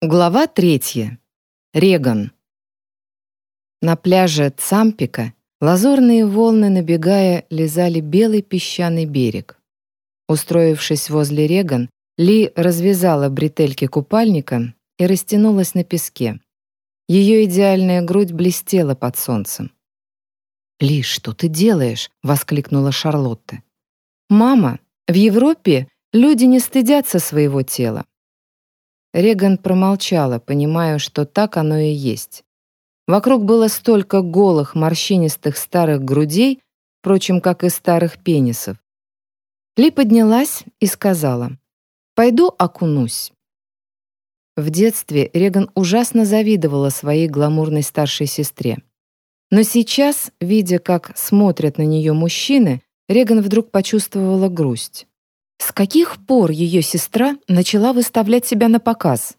Глава третья. Реган. На пляже Цампика лазурные волны, набегая, лизали белый песчаный берег. Устроившись возле Реган, Ли развязала бретельки купальника и растянулась на песке. Ее идеальная грудь блестела под солнцем. «Ли, что ты делаешь?» — воскликнула Шарлотта. «Мама, в Европе люди не стыдятся своего тела. Реган промолчала, понимая, что так оно и есть. Вокруг было столько голых, морщинистых старых грудей, впрочем, как и старых пенисов. Ли поднялась и сказала, «Пойду окунусь». В детстве Реган ужасно завидовала своей гламурной старшей сестре. Но сейчас, видя, как смотрят на нее мужчины, Реган вдруг почувствовала грусть. С каких пор ее сестра начала выставлять себя на показ?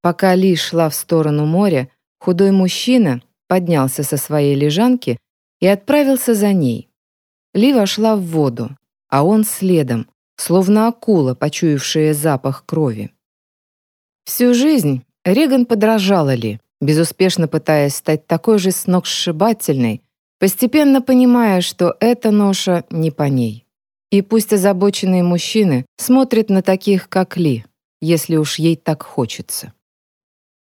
Пока Ли шла в сторону моря, худой мужчина поднялся со своей лежанки и отправился за ней. Ли вошла в воду, а он следом, словно акула, почуявшая запах крови. Всю жизнь Реган подражала Ли, безуспешно пытаясь стать такой же сногсшибательной, постепенно понимая, что эта ноша не по ней. И пусть озабоченные мужчины смотрят на таких, как Ли, если уж ей так хочется.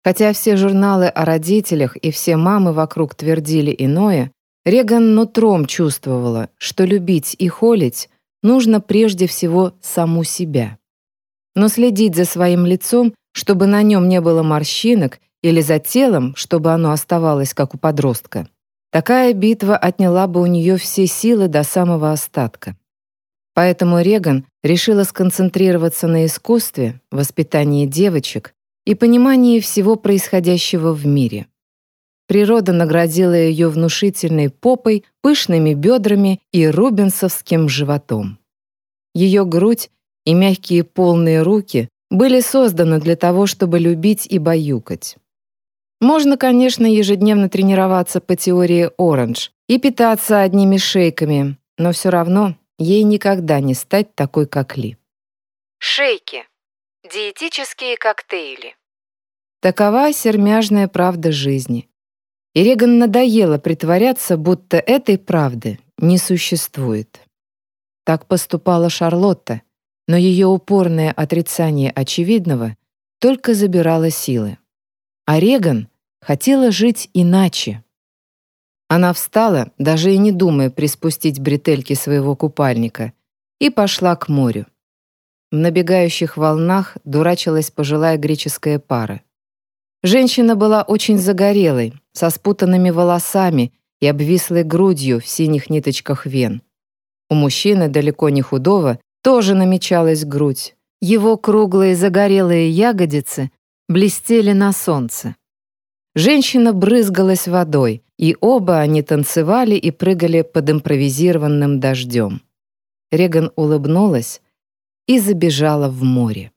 Хотя все журналы о родителях и все мамы вокруг твердили иное, Реган нутром чувствовала, что любить и холить нужно прежде всего саму себя. Но следить за своим лицом, чтобы на нем не было морщинок, или за телом, чтобы оно оставалось как у подростка, такая битва отняла бы у нее все силы до самого остатка. Поэтому Реган решила сконцентрироваться на искусстве, воспитании девочек и понимании всего происходящего в мире. Природа наградила ее внушительной попой, пышными бедрами и рубинсовским животом. Ее грудь и мягкие полные руки были созданы для того, чтобы любить и баюкать. Можно, конечно, ежедневно тренироваться по теории Оранж и питаться одними шейками, но все равно Ей никогда не стать такой, как Ли. Шейки. Диетические коктейли. Такова сермяжная правда жизни. И Реган надоело притворяться, будто этой правды не существует. Так поступала Шарлотта, но ее упорное отрицание очевидного только забирало силы. А Реган хотела жить иначе. Она встала, даже и не думая приспустить бретельки своего купальника, и пошла к морю. В набегающих волнах дурачилась пожилая греческая пара. Женщина была очень загорелой, со спутанными волосами и обвислой грудью в синих ниточках вен. У мужчины, далеко не худого, тоже намечалась грудь. Его круглые загорелые ягодицы блестели на солнце. Женщина брызгалась водой, и оба они танцевали и прыгали под импровизированным дождем. Реган улыбнулась и забежала в море.